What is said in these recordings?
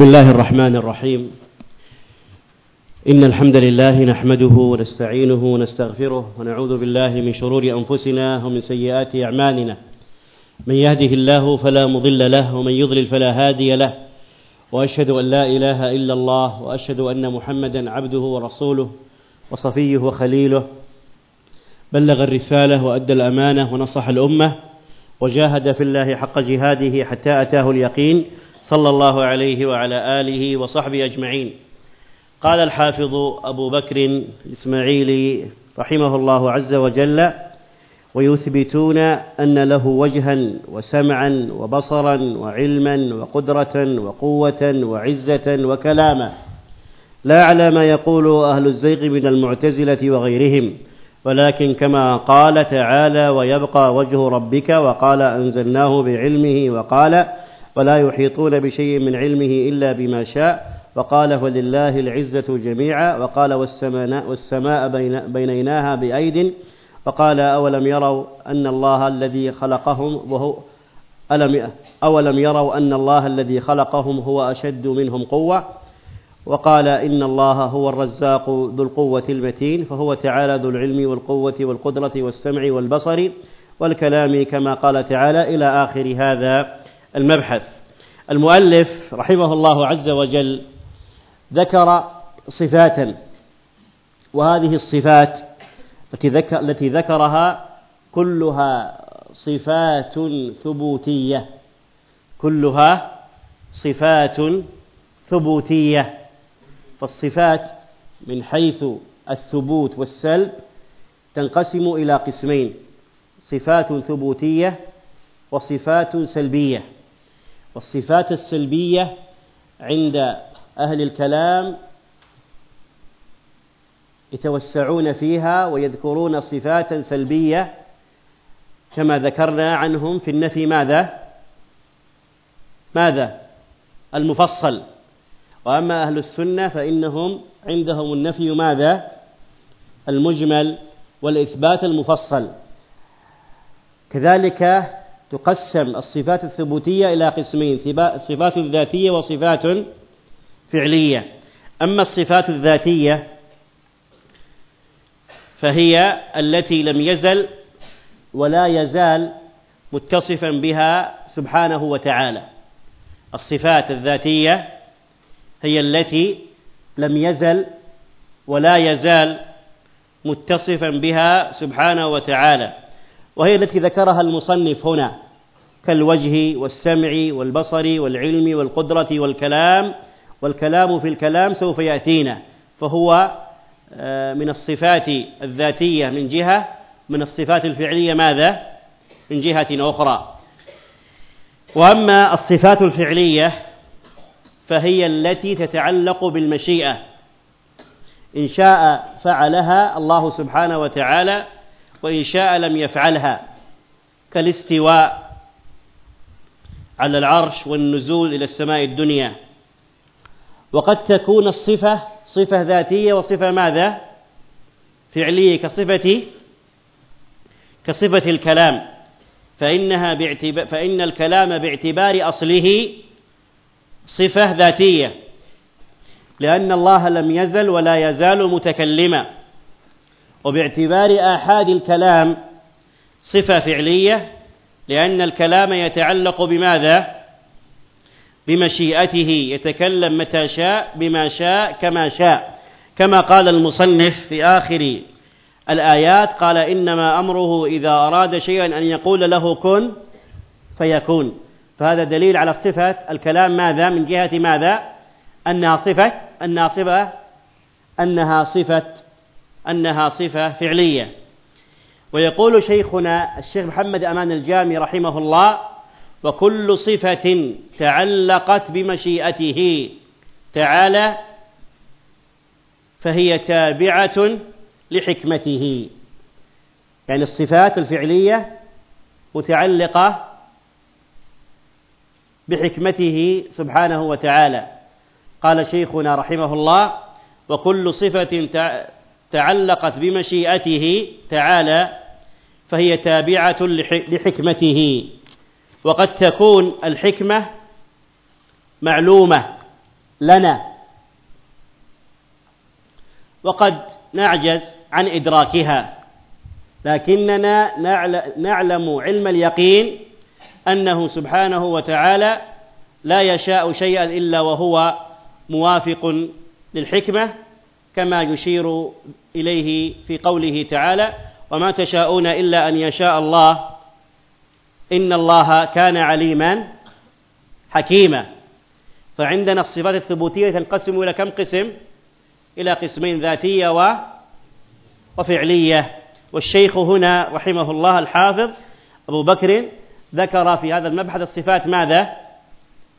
بسم الله الرحمن الرحيم إن الحمد لله نحمده ونستعينه ونستغفره ونعوذ بالله من شرور أنفسنا ومن سيئات أعمالنا من يهده الله فلا مضل له ومن يضلل فلا هادي له وأشهد أن لا إله إلا الله وأشهد أن محمدا عبده ورسوله وصفيه وخليله بلغ الرسالة وأدى الأمانة ونصح الأمة وجاهد في الله حق جهاده حتى أتاه اليقين صلى الله عليه وعلى آله وصحبه أجمعين. قال الحافظ أبو بكر الإسماعيلي رحمه الله عز وجل ويثبتون أن له وجها وسمعا وبصرا وعلما وقدرة وقوة وعزة وكلاما. لا على ما يقول أهل الزيغ من المعتزلة وغيرهم ولكن كما قال تعالى ويبقى وجه ربك وقال أنزلناه بعلمه وقال ولا يحيطون بشيء من علمه إلا بما شاء. وقال ولله العزة جميعا. وقال والسماء, والسماء بينيناها بأيد. وقال أولم يروا أن الله الذي خلقهم وهو ألم أولم يروا أن الله الذي خلقهم هو أشد منهم قوة. وقال إن الله هو الرزاق ذو القوة المتين. فهو تعالى ذو العلم والقوة والقدرة والسمع والبصر والكلام كما قال تعالى إلى آخر هذا. المبحث. المؤلف رحمه الله عز وجل ذكر صفاتا وهذه الصفات التي ذكرها كلها صفات ثبوتية. كلها صفات ثبوتية. فالصفات من حيث الثبوت والسلب تنقسم إلى قسمين صفات ثبوتية وصفات سلبية. والصفات السلبية عند أهل الكلام يتوسعون فيها ويذكرون صفات سلبية كما ذكرنا عنهم في النفي ماذا؟ ماذا؟ المفصل. وأما أهل السنة فإنهم عندهم النفي ماذا؟ المجمل والإثبات المفصل. كذلك تقسم الصفات الثبوتية إلى قسمين صفات ذاتية وصفات فعلية. أما الصفات الذاتية فهي التي لم يزل ولا يزال متصفا بها سبحانه وتعالى. الصفات الذاتية هي التي لم يزل ولا يزال متصفا بها سبحانه وتعالى. وهي التي ذكرها المصنف هنا كالوجه والسمع والبصر والعلم والقدرة والكلام والكلام في الكلام سوف يأتينا فهو آه، من الصفات الذاتية من جهة من الصفات الفعلية ماذا؟ من جهة أخرى وأما الصفات الفعلية فهي التي تتعلق بالمشيئة إن شاء فعلها الله سبحانه وتعالى وإن شاء لم يفعلها كالاستواء على العرش والنزول إلى السماء الدنيا. وقد تكون الصفة صفة ذاتية وصفة ماذا؟ فعلية كصفة كصفة الكلام. فإنها باعتبار فإن الكلام باعتبار أصله صفة ذاتية. لأن الله لم يزل ولا يزال متكلما. وباعتبار آحاد الكلام صفة فعلية لأن الكلام يتعلق بماذا؟ بمشيئته يتكلم متى شاء بما شاء كما شاء. كما قال المصنف في آخر الآيات قال إنما أمره إذا أراد شيئا أن يقول له كن فيكون. فهذا دليل على صفة الكلام ماذا؟ من جهة ماذا؟ أنها صفة أنها صفة أنها صفة أنها صفة فعلية. ويقول شيخنا الشيخ محمد أمان الجامي رحمه الله وكل صفة تعلقت بمشيئته. تعالى فهي تابعة لحكمته. يعني الصفات الفعلية متعلقة بحكمته سبحانه وتعالى. قال شيخنا رحمه الله وكل صفة تعلقت بمشيئته تعالى فهي تابعة لحكمته. وقد تكون الحكمة معلومة لنا. وقد نعجز عن إدراكها. لكننا نعلم علم اليقين أنه سبحانه وتعالى لا يشاء شيئا إلا وهو موافق للحكمة. كما يشير إليه في قوله تعالى وما تشاءون إلا أن يشاء الله إن الله كان عليما حكيما. فعندنا الصفات الثبوتية تنقسم إلى كم قسم؟ إلى قسمين ذاتية و وفعلية. والشيخ هنا رحمه الله الحافظ أبو بكر ذكر في هذا المبحث الصفات ماذا؟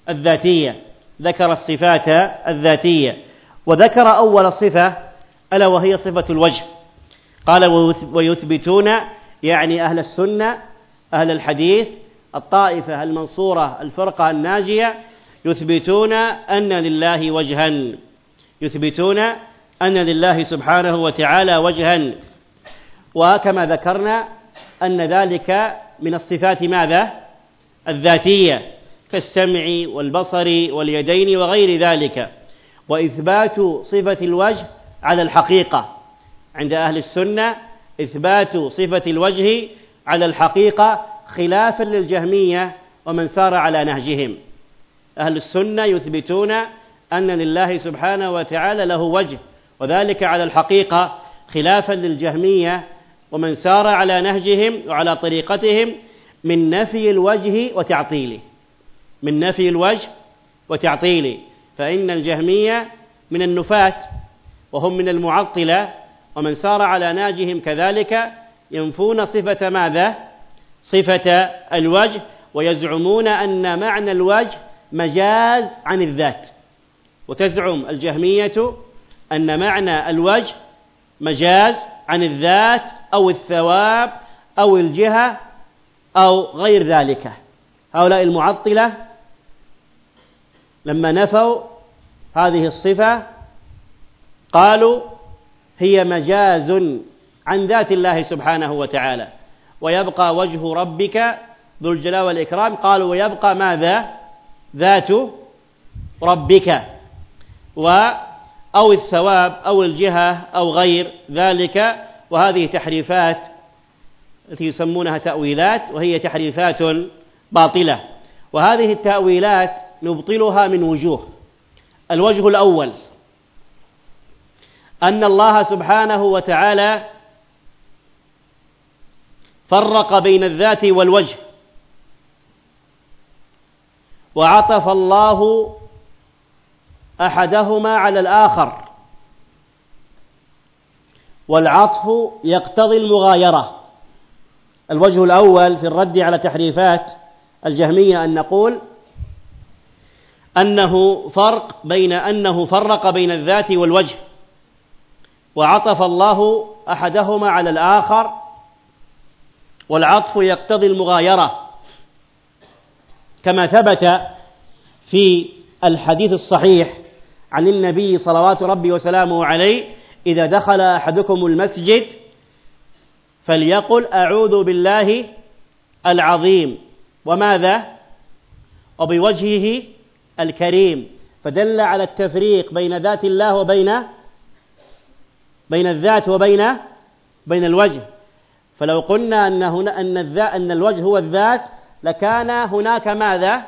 الذاتية. ذكر الصفات الذاتية. وذكر أول صفة ألا وهي صفة الوجه. قال ويثبتون يعني أهل السنة أهل الحديث الطائفة المنصورة الفرقة الناجية يثبتون أن لله وجها. يثبتون أن لله سبحانه وتعالى وجها. وكما ذكرنا أن ذلك من الصفات ماذا؟ الذاتية كالسمع والبصر واليدين وغير ذلك. وإثبات صفة الوجه على الحقيقة. عند أهل السنة إثبات صفة الوجه على الحقيقة خلافا للجهمية ومن سار على نهجهم. أهل السنة يثبتون أن لله سبحانه وتعالى له وجه وذلك على الحقيقة خلافا للجهمية ومن سار على نهجهم وعلى طريقتهم من نفي الوجه وتعطيله. من نفي الوجه وتعطيله. فإن الجهمية من النفاة وهم من المعطلة ومن سار على ناجهم كذلك ينفون صفة ماذا؟ صفة الوجه ويزعمون أن معنى الوجه مجاز عن الذات وتزعم الجهمية أن معنى الوجه مجاز عن الذات أو الثواب أو الجهة أو غير ذلك هؤلاء المعطلة لما نفوا هذه الصفة قالوا هي مجاز عن ذات الله سبحانه وتعالى. ويبقى وجه ربك ذو الجلال والإكرام. قالوا ويبقى ماذا؟ ذات ربك. و أو الثواب أو الجهة أو غير ذلك. وهذه تحريفات التي يسمونها تأويلات وهي تحريفات باطلة. وهذه التأويلات نبطلها من وجوه. الوجه الأول. أن الله سبحانه وتعالى فرق بين الذات والوجه. وعطف الله أحدهما على الآخر. والعطف يقتضي المغايرة. الوجه الأول في الرد على تحريفات الجهمية أن نقول أنه فرق بين أنه فرق بين الذات والوجه. وعطف الله أحدهما على الآخر والعطف يقتضي المغايرة. كما ثبت في الحديث الصحيح عن النبي صلوات ربي وسلامه عليه إذا دخل أحدكم المسجد فليقل أعوذ بالله العظيم. وماذا؟ وبوجهه الكريم فدل على التفريق بين ذات الله وبين بين الذات وبين بين الوجه. فلو قلنا أن هنا أن الذات أن الوجه هو الذات لكان هناك ماذا؟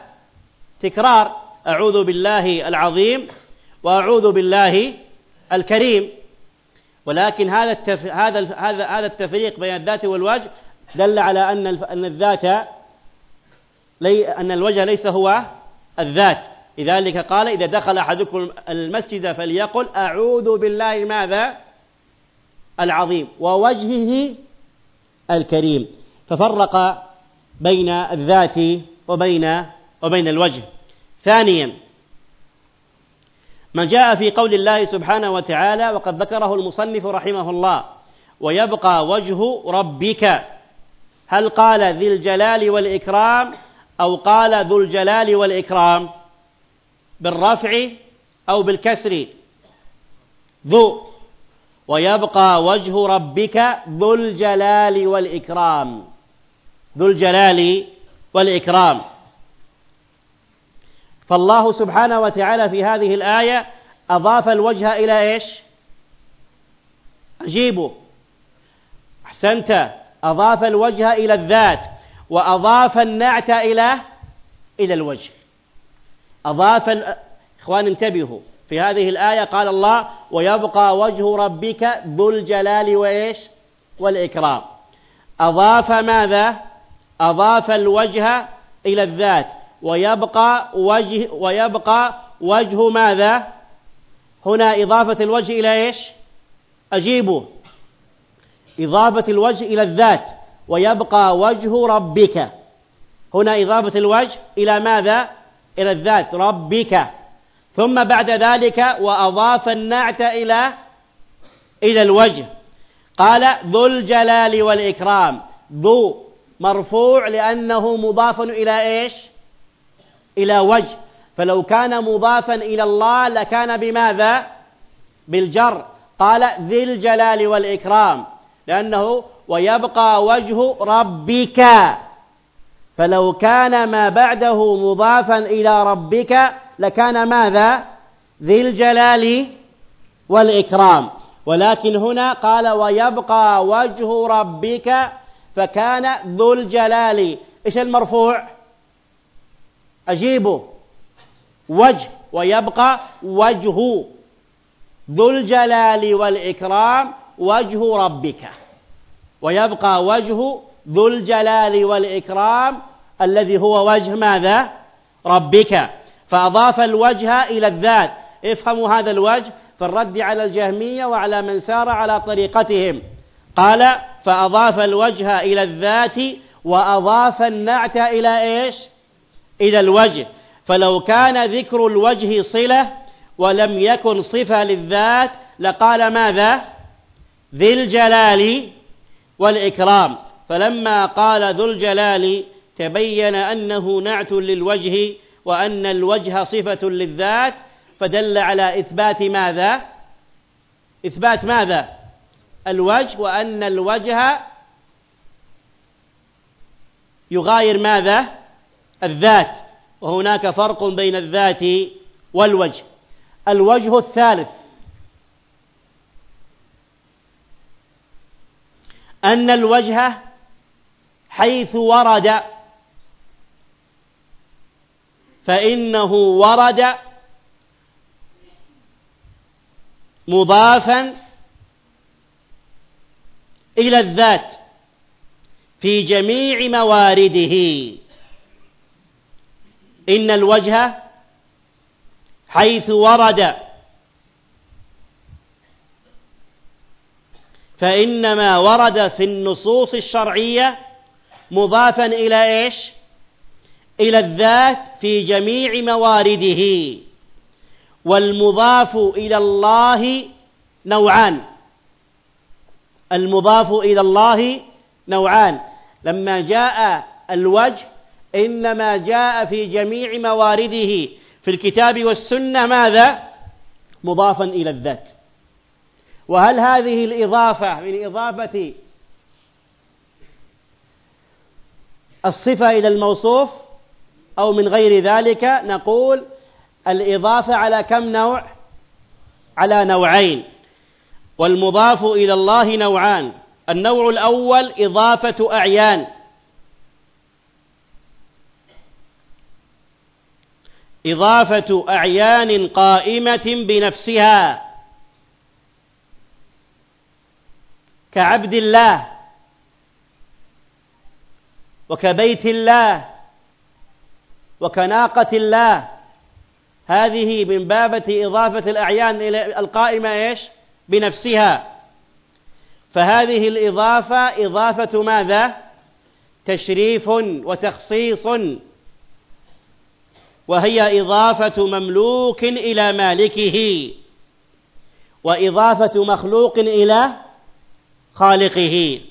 تكرار. أعوذ بالله العظيم وأعوذ بالله الكريم. ولكن هذا التف... هذا هذا هذا التفريق بين الذات والوجه دل على أن أن الذات لي... أن الوجه ليس هو الذات. لذلك قال إذا دخل أحدكم المسجد فليقل أعوذ بالله ماذا؟ العظيم ووجهه الكريم. ففرق بين الذات وبين وبين الوجه. ثانيا ما جاء في قول الله سبحانه وتعالى وقد ذكره المصنف رحمه الله ويبقى وجه ربك. هل قال ذي الجلال والإكرام أو قال ذو الجلال والإكرام؟ بالرفع أو بالكسر. ذو. ويبقى وجه ربك ذو الجلال والإكرام. ذو الجلال والإكرام. فالله سبحانه وتعالى في هذه الآية أضاف الوجه إلى إيش؟ أجيبوا أحسنت. أضاف الوجه إلى الذات. وأضاف النعت إلى إلى الوجه. أضاف إخوان انتبهوا. في هذه الآية قال الله ويبقى وجه ربك ذو الجلال وإيش؟ والإكرام. أضاف ماذا؟ أضاف الوجه إلى الذات. ويبقى وجه ويبقى وجه ماذا؟ هنا إضافة الوجه إلى إيش؟ أجيبوا إضافة الوجه إلى الذات. ويبقى وجه ربك. هنا إضافة الوجه إلى ماذا؟ إلى الذات ربك. ثم بعد ذلك وأضاف النعت إلى إلى الوجه. قال ذو الجلال والإكرام. ذو مرفوع لأنه مضاف إلى إيش؟ إلى وجه. فلو كان مضافا إلى الله لكان بماذا؟ بالجر. قال ذي الجلال والإكرام. لأنه ويبقى وجه ربك. فلو كان ما بعده مضافا إلى ربك لكان ماذا؟ ذي الجلال والإكرام. ولكن هنا قال ويبقى وجه ربك فكان ذو الجلال. إيش المرفوع؟ أجيبه. وجه. ويبقى وجه. ذو الجلال والإكرام وجه ربك. ويبقى وجه ذو الجلال والإكرام الذي هو وجه ماذا؟ ربك. فأضاف الوجه إلى الذات. افهموا هذا الوجه في الرد على الجهمية وعلى من سار على طريقتهم. قال فأضاف الوجه إلى الذات وأضاف النعت إلى إيش؟ إلى الوجه. فلو كان ذكر الوجه صلة ولم يكن صفة للذات لقال ماذا؟ ذي الجلال والإكرام. فلما قال ذو الجلال تبين أنه نعت للوجه وأن الوجه صفة للذات فدل على إثبات ماذا؟ إثبات ماذا؟ الوجه وأن الوجه يغاير ماذا؟ الذات وهناك فرق بين الذات والوجه. الوجه الثالث أن الوجه حيث ورد. فإنه ورد مضافا إلى الذات في جميع موارده. إن الوجه حيث ورد. فإنما ورد في النصوص الشرعية مضافا إلى إيش؟ إلى الذات في جميع موارده. والمضاف إلى الله نوعان. المضاف إلى الله نوعان. لما جاء الوجه إنما جاء في جميع موارده. في الكتاب والسنة ماذا؟ مضافا إلى الذات. وهل هذه الإضافة من إضافة الصفة إلى الموصوف أو من غير ذلك نقول الإضافة على كم نوع؟ على نوعين. والمضاف إلى الله نوعان. النوع الأول إضافة أعيان. إضافة أعيان قائمة بنفسها. كعبد الله. وكبيت الله وكناقة الله. هذه من بابة إضافة الأعيان إلى القائمة إيش؟ بنفسها. فهذه الإضافة إضافة ماذا؟ تشريف وتخصيص. وهي إضافة مملوك إلى مالكه. وإضافة مخلوق إلى خالقه.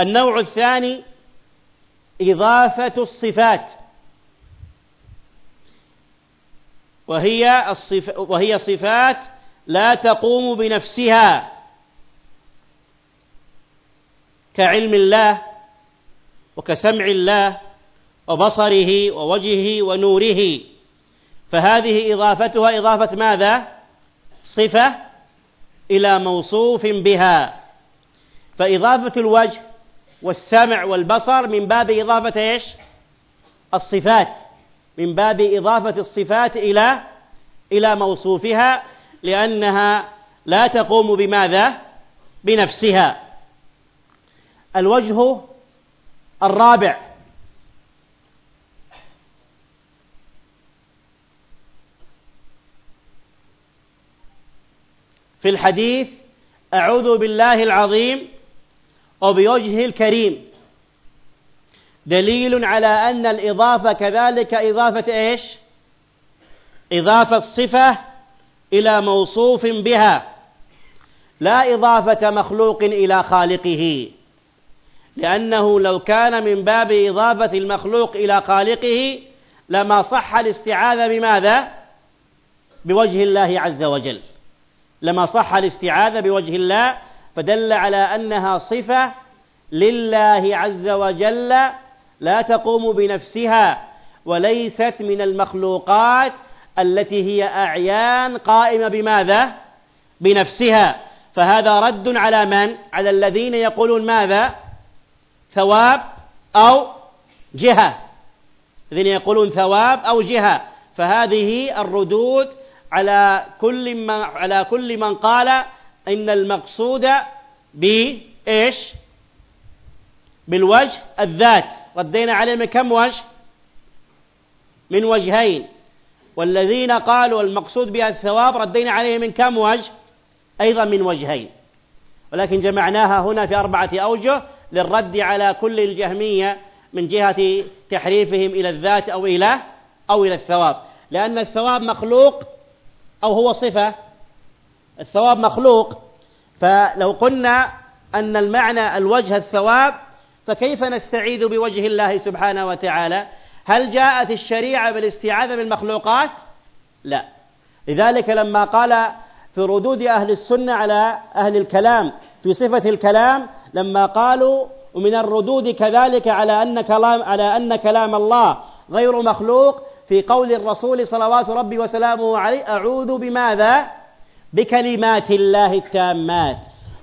النوع الثاني إضافة الصفات. وهي الصف وهي صفات لا تقوم بنفسها كعلم الله وكسمع الله وبصره ووجهه ونوره. فهذه إضافتها إضافة ماذا؟ صفة إلى موصوف بها. فإضافة الوجه والسمع والبصر من باب إضافة إيش؟ الصفات من باب إضافة الصفات إلى إلى موصوفها لأنها لا تقوم بماذا؟ بنفسها الوجه الرابع في الحديث أعوذ بالله العظيم وبوجهه الكريم دليل على أن الإضافة كذلك إضافة إيش؟ إضافة صفة إلى موصوف بها لا إضافة مخلوق إلى خالقه لأنه لو كان من باب إضافة المخلوق إلى خالقه لما صح الاستعاذة بماذا؟ بوجه الله عز وجل لما صح الاستعاذة بوجه الله فدل على أنها صفة لله عز وجل لا تقوم بنفسها وليست من المخلوقات التي هي أعيان قائمة بماذا؟ بنفسها فهذا رد على من؟ على الذين يقولون ماذا؟ ثواب أو جهة الذين يقولون ثواب أو جهة فهذه الردود على كل من على كل من قال إن المقصود بإيش؟ بالوجه الذات ردينا عليه من كم وجه؟ من وجهين والذين قالوا المقصود بها الثواب ردينا عليه من كم وجه؟ أيضا من وجهين ولكن جمعناها هنا في أربعة أوجه للرد على كل الجهمية من جهة تحريفهم إلى الذات أو إلى أو إلى الثواب لأن الثواب مخلوق أو هو صفة الثواب مخلوق. فلو قلنا أن المعنى الوجه الثواب فكيف نستعيذ بوجه الله سبحانه وتعالى؟ هل جاءت الشريعة بالاستعاذة بالمخلوقات؟ لا. لذلك لما قال في ردود أهل السنة على أهل الكلام في صفة الكلام لما قالوا ومن الردود كذلك على أن كلام على أن كلام الله غير مخلوق في قول الرسول صلوات ربي وسلامه عليه أعوذ بماذا؟ بكلمات الله التامات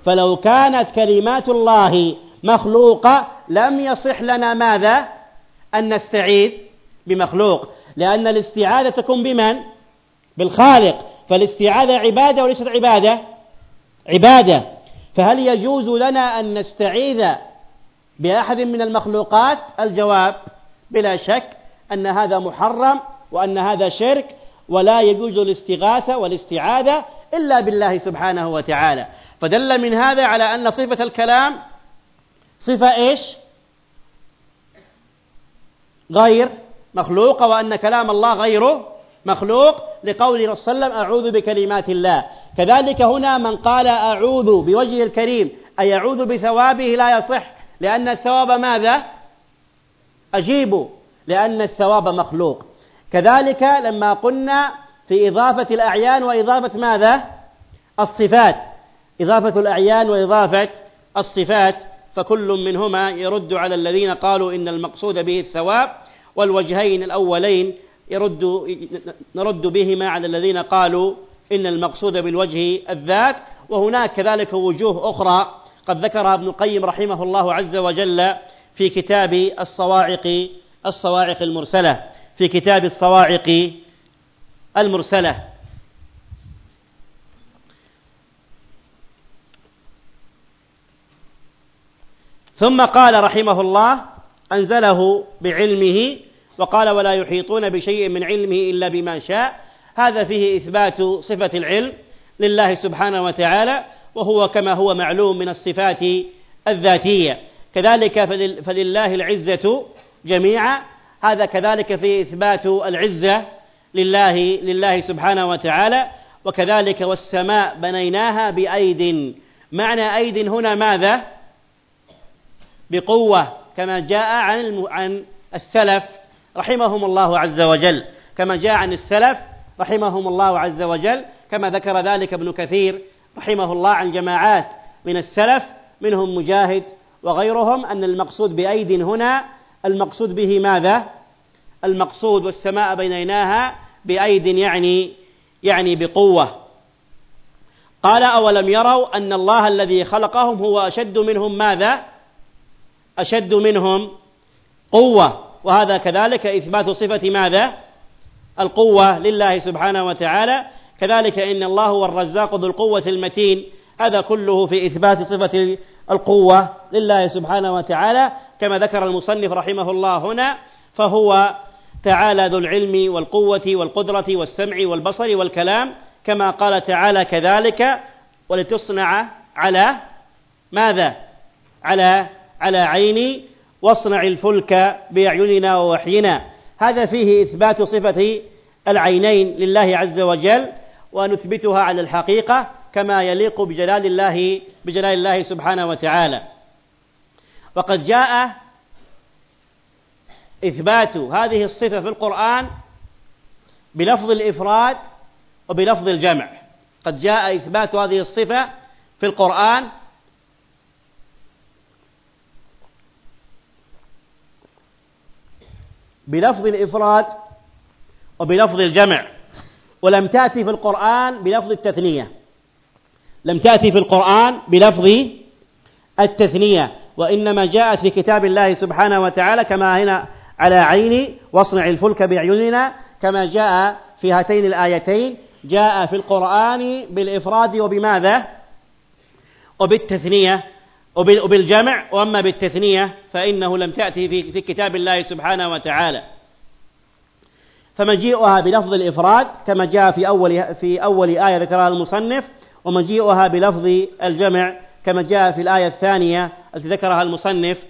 فلو كانت كلمات الله مخلوقة لم يصح لنا ماذا؟ أن نستعيذ بمخلوق لأن الاستعاذة تكون بمن؟ بالخالق فالاستعاذة عبادة وليست عبادة؟ عبادة فهل يجوز لنا أن نستعيذ بأحد من المخلوقات؟ الجواب بلا شك أن هذا محرم وأن هذا شرك ولا يجوز الاستغاثة والاستعاذة إلا بالله سبحانه وتعالى. فدل من هذا على أن صفة الكلام صفة إيش؟ غير مخلوقة وأن كلام الله غيره مخلوق. لقول صلى الله عليه وسلم أعوذ بكلمات الله. كذلك هنا من قال أعوذ بوجه الكريم أي أعوذ بثوابه لا يصح. لأن الثواب ماذا؟ أجيب. لأن الثواب مخلوق. كذلك لما قلنا في إضافة الأعيان وإضافة ماذا؟ الصفات. إضافة الأعيان وإضافة الصفات. فكل منهما يرد على الذين قالوا إن المقصود به الثواب والوجهين الأولين يرد نرد بهما على الذين قالوا إن المقصود بالوجه الذات. وهناك كذلك وجوه أخرى قد ذكرها ابن القيم رحمه الله عز وجل في كتاب الصواعق الصواعق المرسلة في كتاب الصواعق المرسلة. ثم قال رحمه الله أنزله بعلمه وقال ولا يحيطون بشيء من علمه إلا بما شاء. هذا فيه إثبات صفة العلم لله سبحانه وتعالى وهو كما هو معلوم من الصفات الذاتية. كذلك فلله العزة جميعا. هذا كذلك فيه إثبات العزة لله لله سبحانه وتعالى وكذلك والسماء بنيناها بأيد. معنى أيد هنا ماذا؟ بقوة كما جاء عن عن السلف رحمهم الله عز وجل. كما جاء عن السلف رحمهم الله عز وجل كما ذكر ذلك ابن كثير رحمه الله عن جماعات من السلف منهم مجاهد وغيرهم أن المقصود بأيد هنا المقصود به ماذا؟ المقصود والسماء بنيناها بأيد يعني يعني بقوة. قال أولم يروا أن الله الذي خلقهم هو أشد منهم ماذا؟ أشد منهم قوة. وهذا كذلك إثبات صفة ماذا؟ القوة لله سبحانه وتعالى. كذلك إن الله هو الرزاق ذو القوة المتين. هذا كله في إثبات صفة القوة لله سبحانه وتعالى. كما ذكر المصنف رحمه الله هنا فهو تعالى ذو العلم والقوة والقدرة والسمع والبصر والكلام كما قال تعالى كذلك ولتصنع على ماذا؟ على على عيني واصنع الفلك بأعيننا ووحينا. هذا فيه إثبات صفة العينين لله عز وجل ونثبتها على الحقيقة كما يليق بجلال الله بجلال الله سبحانه وتعالى. وقد جاء إثبات هذه الصفة في القرآن بلفظ الإفراد وبلفظ الجمع. قد جاء إثبات هذه الصفة في القرآن بلفظ الإفراد وبلفظ الجمع ولم تأتي في القرآن بلفظ التثنية. لم تأتي في القرآن بلفظ التثنية وإنما جاءت في كتاب الله سبحانه وتعالى كما هنا على عيني واصنع الفلك بأعيننا كما جاء في هاتين الآيتين. جاء في القرآن بالإفراد وبماذا؟ وبالتثنية وبالجمع. وأما بالتثنية فإنه لم تأتي في, كتاب الله سبحانه وتعالى. فمجيئها بلفظ الإفراد كما جاء في أول في أول آية ذكرها المصنف ومجيئها بلفظ الجمع كما جاء في الآية الثانية التي ذكرها المصنف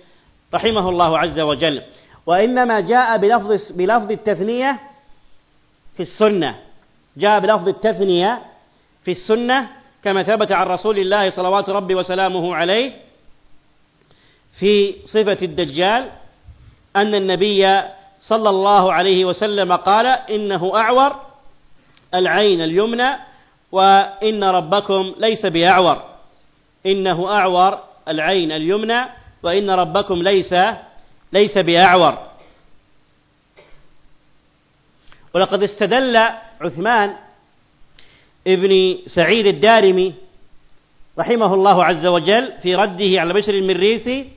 رحمه الله عز وجل. وإنما جاء بلفظ بلفظ التثنية في السنة. جاء بلفظ التثنية في السنة كما ثبت عن رسول الله صلوات ربي وسلامه عليه في صفة الدجال أن النبي صلى الله عليه وسلم قال إنه أعور العين اليمنى وإن ربكم ليس بأعور. إنه أعور العين اليمنى وإن ربكم ليس ليس بأعور. ولقد استدل عثمان ابن سعيد الدارمي رحمه الله عز وجل في رده على بشر المريسي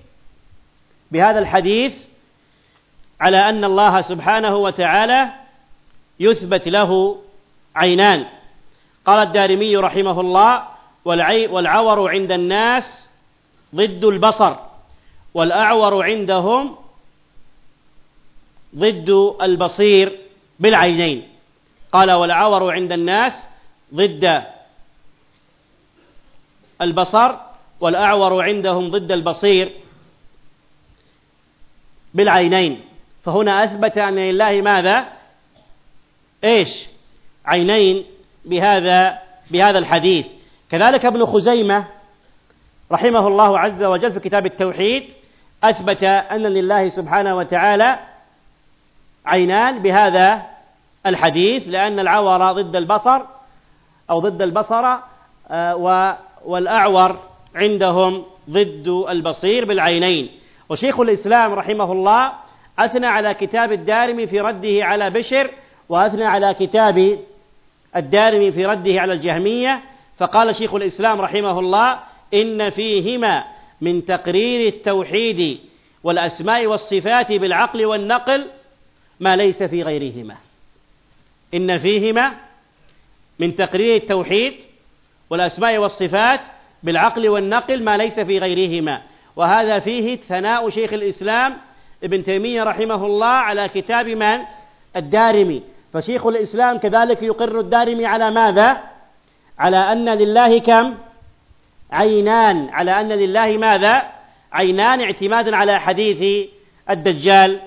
بهذا الحديث على أن الله سبحانه وتعالى يثبت له عينان. قال الدارمي رحمه الله والعور عند الناس ضد البصر والأعور عندهم ضد البصير بالعينين. قال والعور عند الناس ضد البصر والأعور عندهم ضد البصير بالعينين. فهنا أثبت أن لله ماذا؟ إيش؟ عينين بهذا بهذا الحديث. كذلك ابن خزيمة رحمه الله عز وجل في كتاب التوحيد أثبت أن لله سبحانه وتعالى عينان بهذا الحديث لأن العور ضد البصر أو ضد البصر آه، والأعور عندهم ضد البصير بالعينين. وشيخ الإسلام رحمه الله أثنى على كتاب الدارمي في رده على بشر وأثنى على كتاب الدارمي في رده على الجهمية. فقال شيخ الإسلام رحمه الله إن فيهما من تقرير التوحيد والأسماء والصفات بالعقل والنقل ما ليس في غيرهما. إن فيهما من تقرير التوحيد والأسماء والصفات بالعقل والنقل ما ليس في غيرهما. وهذا فيه ثناء شيخ الإسلام ابن تيمية رحمه الله على كتاب من؟ الدارمي. فشيخ الإسلام كذلك يقر الدارمي على ماذا؟ على أن لله كم؟ عينان. على أن لله ماذا؟ عينان اعتمادا على حديث الدجال.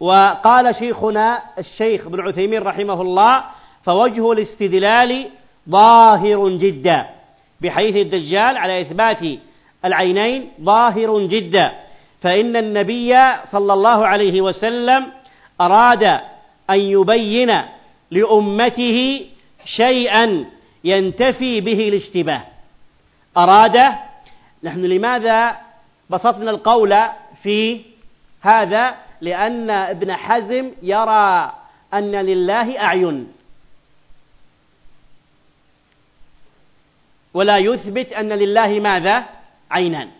وقال شيخنا الشيخ ابن عثيمين رحمه الله فوجه الاستدلال ظاهر جدا بحديث الدجال على إثبات العينين ظاهر جدا. فإن النبي صلى الله عليه وسلم أراد أن يبين لأمته شيئا ينتفي به الاشتباه. أراد نحن لماذا بسطنا القول في هذا؟ لأن ابن حزم يرى أن لله أعين. ولا يثبت أن لله ماذا؟ عينان.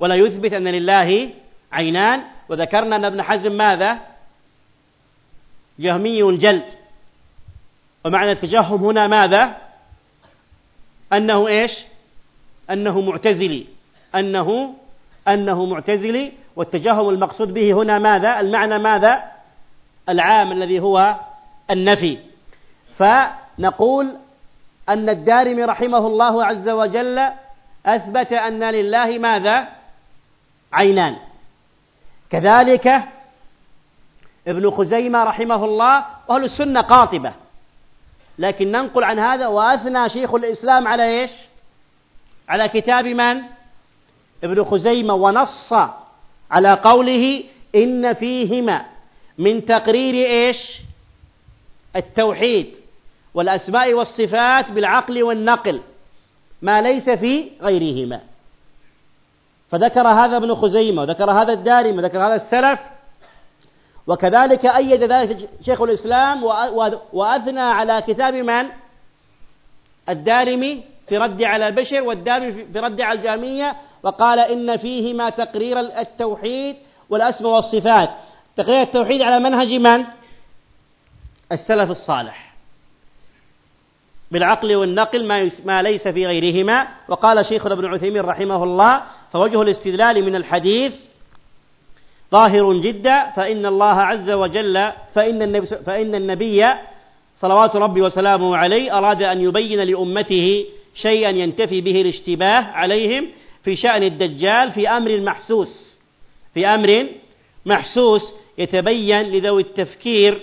ولا يثبت أن لله عينان. وذكرنا أن ابن حزم ماذا؟ جهمي جلد. ومعنى التجهم هنا ماذا؟ أنه إيش؟ أنه معتزلي. أنه أنه معتزلي والتجهم المقصود به هنا ماذا؟ المعنى ماذا؟ العام الذي هو النفي. فنقول أن الدارمي رحمه الله عز وجل أثبت أن لله ماذا؟ عينان. كذلك ابن خزيمة رحمه الله وأهل السنة قاطبة. لكن ننقل عن هذا وأثنى شيخ الإسلام على إيش؟ على كتاب من؟ ابن خزيمة ونص على قوله إن فيهما من تقرير إيش التوحيد والأسماء والصفات بالعقل والنقل ما ليس في غيرهما فذكر هذا ابن خزيمة وذكر هذا الدارمي وذكر هذا السلف وكذلك أيد ذلك شيخ الإسلام وأثنى على كتاب من؟ الدارمي في رد على البشر والدارمي في رد على الجامية وقال إن فيهما تقرير التوحيد والأسماء والصفات. تقرير التوحيد على منهج من؟ السلف الصالح. بالعقل والنقل ما, ما ليس في غيرهما. وقال شيخنا ابن عثيمين رحمه الله فوجه الاستدلال من الحديث ظاهر جدا فإن الله عز وجل فإن النبي, فإن النبي صلوات ربي وسلامه عليه أراد أن يبين لأمته شيئا ينتفي به الاشتباه عليهم في شأن الدجال في أمر محسوس في أمر محسوس يتبين لذوي التفكير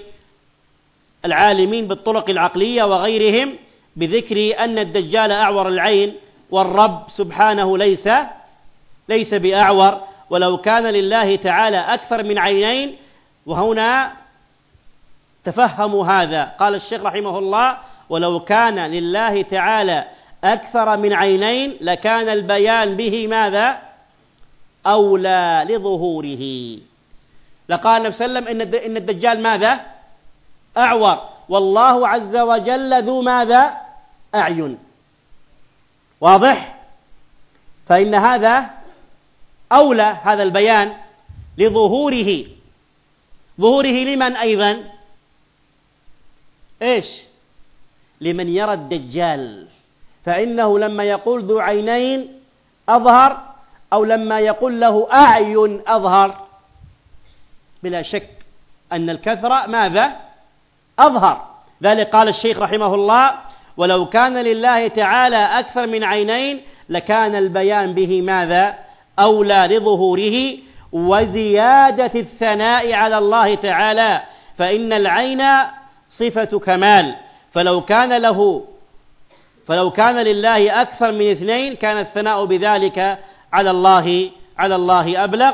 العالمين بالطرق العقلية وغيرهم بذكر أن الدجال أعور العين والرب سبحانه ليس ليس بأعور. ولو كان لله تعالى أكثر من عينين وهنا تفهموا هذا. قال الشيخ رحمه الله ولو كان لله تعالى أكثر من عينين لكان البيان به ماذا؟ أولى لظهوره. لقال النبي صلى الله عليه وسلم إن الدجال ماذا؟ أعور. والله عز وجل ذو ماذا؟ أعين. واضح؟ فإن هذا أولى هذا البيان لظهوره. ظهوره لمن أيضا؟ إيش؟ لمن يرى الدجال. فإنه لما يقول ذو عينين أظهر أو لما يقول له أعين أظهر. بلا شك أن الكثرة ماذا؟ أظهر. ذلك قال الشيخ رحمه الله ولو كان لله تعالى أكثر من عينين لكان البيان به ماذا؟ أولى لظهوره وزيادة الثناء على الله تعالى. فإن العين صفة كمال. فلو كان له فلو كان لله أكثر من اثنين كان الثناء بذلك على الله على الله أبلغ.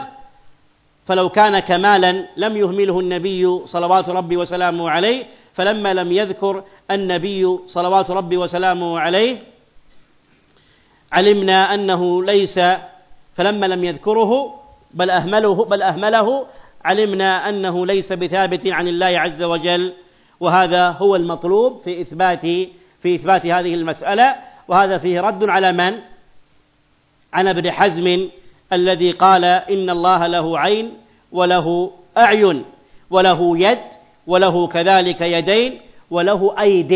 فلو كان كمالا لم يهمله النبي صلوات ربي وسلامه عليه فلما لم يذكر النبي صلوات ربي وسلامه عليه علمنا أنه ليس فلما لم يذكره بل أهمله بل أهمله علمنا أنه ليس بثابت عن الله عز وجل. وهذا هو المطلوب في إثبات في إثبات هذه المسألة وهذا فيه رد على من؟ عن ابن حزم الذي قال إن الله له عين وله أعين وله يد وله كذلك يدين وله أيد.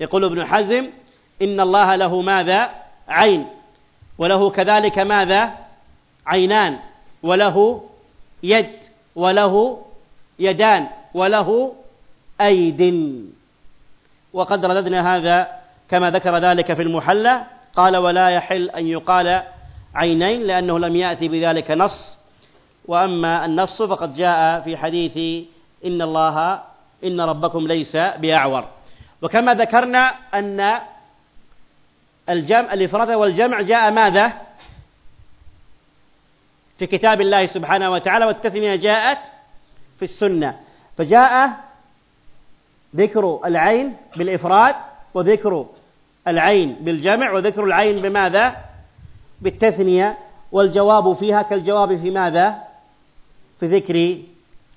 يقول ابن حزم إن الله له ماذا؟ عين وله كذلك ماذا؟ عينان وله يد وله يدان وله أيد. وقد رددنا هذا كما ذكر ذلك في المحلى. قال ولا يحل أن يقال عينين لأنه لم يأتي بذلك نص. وأما النص فقد جاء في حديث إن الله إن ربكم ليس بأعور. وكما ذكرنا أن الجمع الإفراد والجمع جاء ماذا؟ في كتاب الله سبحانه وتعالى والتثنية جاءت في السنة. فجاء ذكر العين بالإفراد وذكر العين بالجمع وذكر العين بماذا؟ بالتثنية والجواب فيها كالجواب في ماذا؟ في ذكر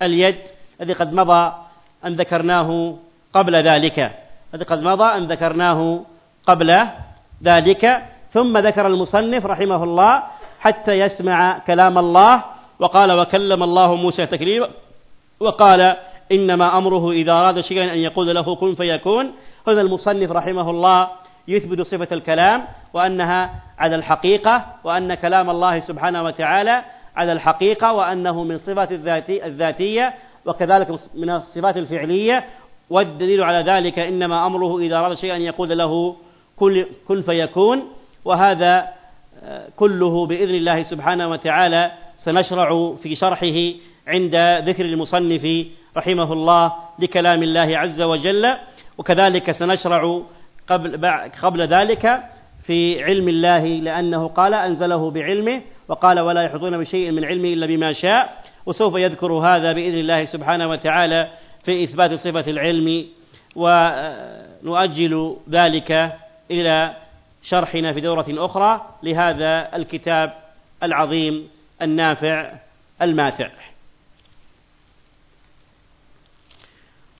اليد الذي قد مضى أن ذكرناه قبل ذلك. الذي قد مضى أن ذكرناه قبل ذلك. ثم ذكر المصنف رحمه الله حتى يسمع كلام الله وقال وكلم الله موسى تكليما وقال إنما أمره إذا أراد شيئا أن يقول له كن فيكون. هنا المصنف رحمه الله يثبت صفة الكلام وأنها على الحقيقة وأن كلام الله سبحانه وتعالى على الحقيقة وأنه من صفات الذاتي الذاتية وكذلك من الصفات الفعلية. والدليل على ذلك إنما أمره إذا أراد شيئا أن يقول له كن فيكون. وهذا آه، كله بإذن الله سبحانه وتعالى سنشرع في شرحه عند ذكر المصنف رحمه الله لكلام الله عز وجل وكذلك سنشرع قبل قبل ذلك في علم الله لأنه قال أنزله بعلمه وقال ولا يحيطون بشيء من علمه إلا بما شاء وسوف يذكر هذا بإذن الله سبحانه وتعالى في إثبات صفة العلم ونؤجل ذلك إلى شرحنا في دورة أخرى لهذا الكتاب العظيم النافع الماتع